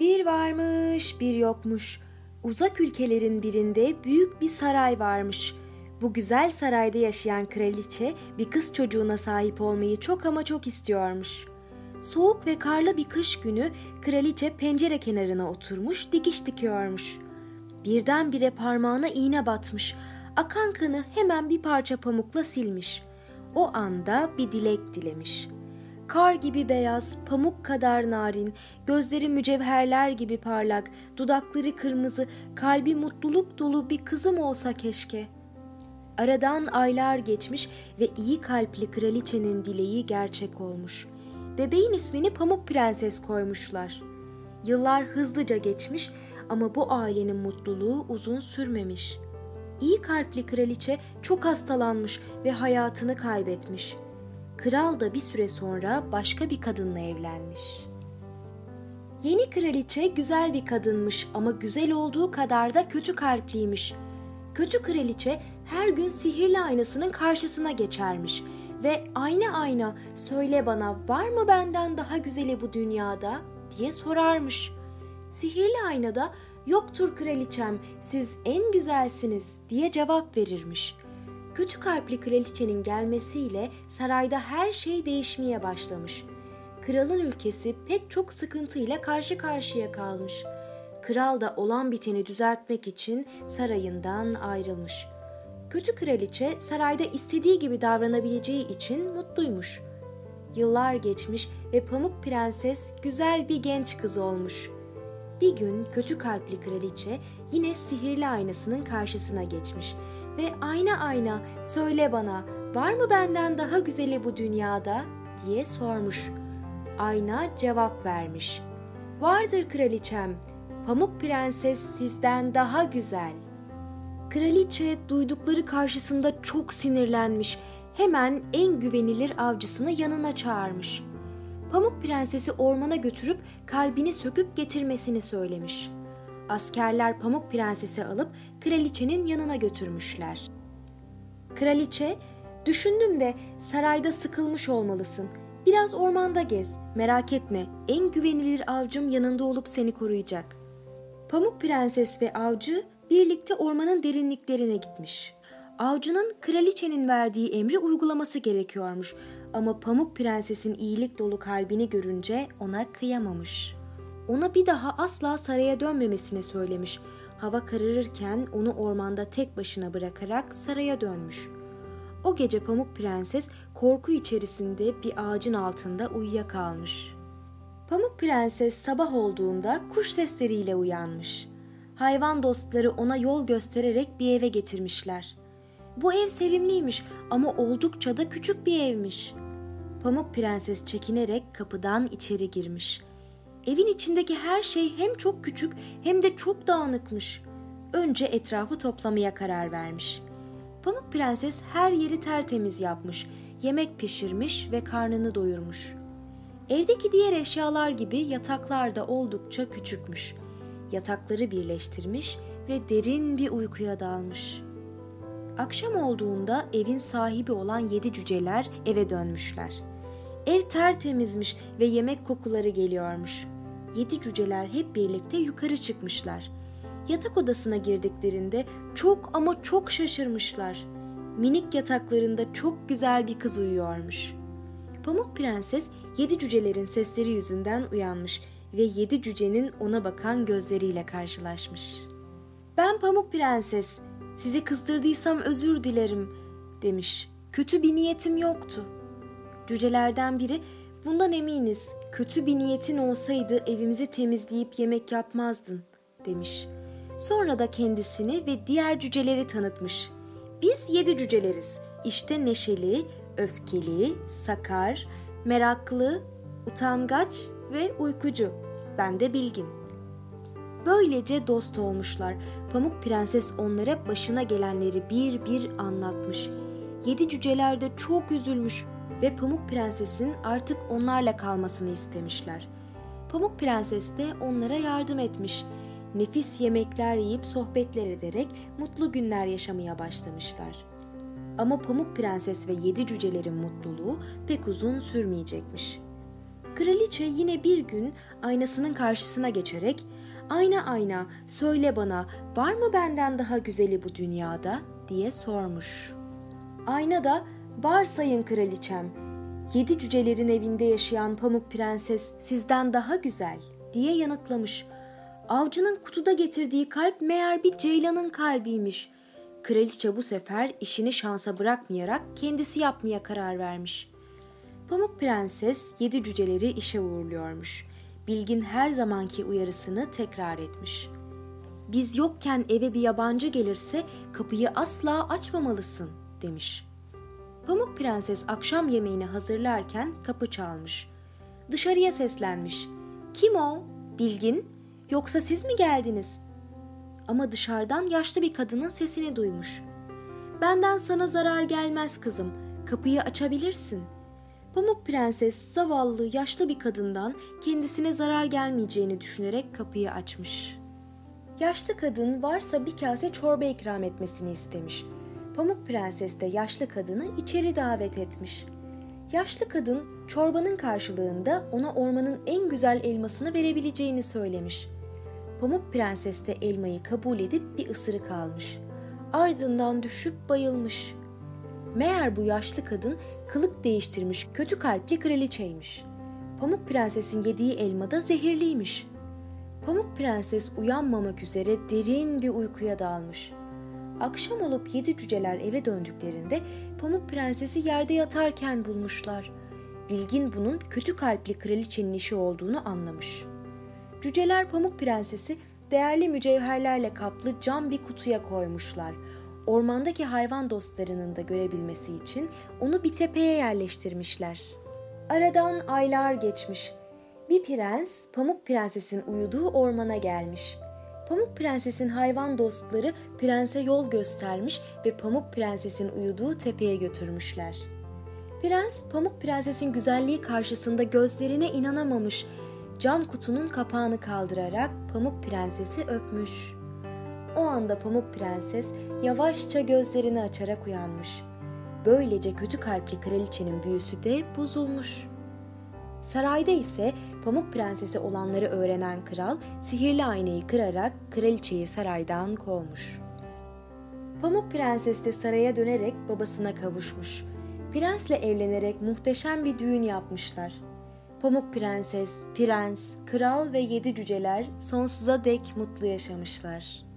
Bir varmış, bir yokmuş. Uzak ülkelerin birinde büyük bir saray varmış. Bu güzel sarayda yaşayan kraliçe bir kız çocuğuna sahip olmayı çok ama çok istiyormuş. Soğuk ve karlı bir kış günü kraliçe pencere kenarına oturmuş dikiş dikiyormuş. Birdenbire parmağına iğne batmış. Akan kanı hemen bir parça pamukla silmiş. O anda bir dilek dilemiş.'' Kar gibi beyaz, pamuk kadar narin, gözleri mücevherler gibi parlak, dudakları kırmızı, kalbi mutluluk dolu bir kızım olsa keşke. Aradan aylar geçmiş ve iyi kalpli kraliçenin dileği gerçek olmuş. Bebeğin ismini Pamuk Prenses koymuşlar. Yıllar hızlıca geçmiş ama bu ailenin mutluluğu uzun sürmemiş. İyi kalpli kraliçe çok hastalanmış ve hayatını kaybetmiş.'' Kral da bir süre sonra başka bir kadınla evlenmiş. Yeni kraliçe güzel bir kadınmış ama güzel olduğu kadar da kötü kalpliymiş. Kötü kraliçe her gün sihirli aynasının karşısına geçermiş ve ayna ayna söyle bana var mı benden daha güzeli bu dünyada diye sorarmış. Sihirli aynada yoktur kraliçem siz en güzelsiniz diye cevap verirmiş.'' Kötü kalpli kraliçenin gelmesiyle sarayda her şey değişmeye başlamış. Kralın ülkesi pek çok sıkıntıyla karşı karşıya kalmış. Kral da olan biteni düzeltmek için sarayından ayrılmış. Kötü kraliçe sarayda istediği gibi davranabileceği için mutluymuş. Yıllar geçmiş ve Pamuk Prenses güzel bir genç kız olmuş. Bir gün kötü kalpli kraliçe yine sihirli aynasının karşısına geçmiş ve ayna ayna söyle bana var mı benden daha güzeli bu dünyada diye sormuş. Ayna cevap vermiş. Vardır kraliçem, Pamuk Prenses sizden daha güzel. Kraliçe duydukları karşısında çok sinirlenmiş. Hemen en güvenilir avcısını yanına çağırmış. Pamuk Prensesi ormana götürüp kalbini söküp getirmesini söylemiş.'' Askerler Pamuk Prenses'i alıp kraliçenin yanına götürmüşler. Kraliçe, düşündüm de sarayda sıkılmış olmalısın. Biraz ormanda gez, merak etme, en güvenilir avcım yanında olup seni koruyacak. Pamuk Prenses ve avcı birlikte ormanın derinliklerine gitmiş. Avcının kraliçenin verdiği emri uygulaması gerekiyormuş ama Pamuk Prenses'in iyilik dolu kalbini görünce ona kıyamamış.'' Ona bir daha asla saraya dönmemesini söylemiş. Hava kararırken onu ormanda tek başına bırakarak saraya dönmüş. O gece Pamuk Prenses korku içerisinde bir ağacın altında uyuyakalmış. Pamuk Prenses sabah olduğunda kuş sesleriyle uyanmış. Hayvan dostları ona yol göstererek bir eve getirmişler. Bu ev sevimliymiş ama oldukça da küçük bir evmiş. Pamuk Prenses çekinerek kapıdan içeri girmiş. Evin içindeki her şey hem çok küçük hem de çok dağınıkmış. Önce etrafı toplamaya karar vermiş. Pamuk Prenses her yeri tertemiz yapmış, yemek pişirmiş ve karnını doyurmuş. Evdeki diğer eşyalar gibi yataklar da oldukça küçükmüş. Yatakları birleştirmiş ve derin bir uykuya dalmış. Akşam olduğunda evin sahibi olan yedi cüceler eve dönmüşler. Ev tertemizmiş ve yemek kokuları geliyormuş. Yedi cüceler hep birlikte yukarı çıkmışlar. Yatak odasına girdiklerinde çok ama çok şaşırmışlar. Minik yataklarında çok güzel bir kız uyuyormuş. Pamuk Prenses yedi cücelerin sesleri yüzünden uyanmış ve yedi cücenin ona bakan gözleriyle karşılaşmış. Ben Pamuk Prenses, sizi kızdırdıysam özür dilerim demiş. Kötü bir niyetim yoktu.'' Cücelerden biri bundan eminiz kötü bir niyetin olsaydı evimizi temizleyip yemek yapmazdın demiş. Sonra da kendisini ve diğer cüceleri tanıtmış. Biz yedi cüceleriz. İşte neşeli, öfkeli, sakar, meraklı, utangaç ve uykucu. Ben de bilgin. Böylece dost olmuşlar. Pamuk Prenses onlara başına gelenleri bir bir anlatmış. Yedi cüceler de çok üzülmüş ve Pamuk Prenses'in artık onlarla kalmasını istemişler. Pamuk Prenses de onlara yardım etmiş. Nefis yemekler yiyip sohbetler ederek mutlu günler yaşamaya başlamışlar. Ama Pamuk Prenses ve yedi cücelerin mutluluğu pek uzun sürmeyecekmiş. Kraliçe yine bir gün aynasının karşısına geçerek "Ayna ayna, söyle bana, var mı benden daha güzeli bu dünyada?" diye sormuş. Ayna da "Var sayın kraliçem. Yedi cücelerin evinde yaşayan Pamuk Prenses sizden daha güzel." diye yanıtlamış. Avcının kutuda getirdiği kalp meğer bir ceylanın kalbiymiş. Kraliçe bu sefer işini şansa bırakmayarak kendisi yapmaya karar vermiş. Pamuk Prenses yedi cüceleri işe uğurluyormuş. Bilgin her zamanki uyarısını tekrar etmiş. Biz yokken eve bir yabancı gelirse kapıyı asla açmamalısın demiş. Pamuk Prenses akşam yemeğini hazırlarken kapı çalmış. Dışarıya seslenmiş. Kim o? Bilgin? Yoksa siz mi geldiniz? Ama dışarıdan yaşlı bir kadının sesini duymuş. Benden sana zarar gelmez kızım. Kapıyı açabilirsin. Pamuk Prenses zavallı yaşlı bir kadından kendisine zarar gelmeyeceğini düşünerek kapıyı açmış. Yaşlı kadın varsa bir kase çorba ikram etmesini istemiş. Pamuk Prenses de yaşlı kadını içeri davet etmiş. Yaşlı kadın çorbanın karşılığında ona ormanın en güzel elmasını verebileceğini söylemiş. Pamuk Prenses de elmayı kabul edip bir ısırık almış. Ardından düşüp bayılmış. Meğer bu yaşlı kadın kılık değiştirmiş kötü kalpli kraliçeymiş. Pamuk Prenses'in yediği elma da zehirliymiş. Pamuk Prenses uyanmamak üzere derin bir uykuya dalmış. Akşam olup yedi cüceler eve döndüklerinde Pamuk Prenses'i yerde yatarken bulmuşlar. Bilgin bunun kötü kalpli kraliçenin işi olduğunu anlamış. Cüceler Pamuk Prenses'i değerli mücevherlerle kaplı cam bir kutuya koymuşlar. Ormandaki hayvan dostlarının da görebilmesi için onu bir tepeye yerleştirmişler. Aradan aylar geçmiş. Bir prens Pamuk Prenses'in uyuduğu ormana gelmiş. Pamuk Prenses'in hayvan dostları prense yol göstermiş ve Pamuk Prenses'in uyuduğu tepeye götürmüşler. Prens Pamuk Prenses'in güzelliği karşısında gözlerine inanamamış. Cam kutunun kapağını kaldırarak Pamuk Prenses'i öpmüş. O anda Pamuk Prenses yavaşça gözlerini açarak uyanmış. Böylece kötü kalpli kraliçenin büyüsü de bozulmuş. Sarayda ise Pamuk Prensesi olanları öğrenen kral sihirli aynayı kırarak kraliçeyi saraydan kovmuş. Pamuk Prenses de saraya dönerek babasına kavuşmuş. Prensle evlenerek muhteşem bir düğün yapmışlar. Pamuk Prenses, Prens, Kral ve yedi cüceler sonsuza dek mutlu yaşamışlar.''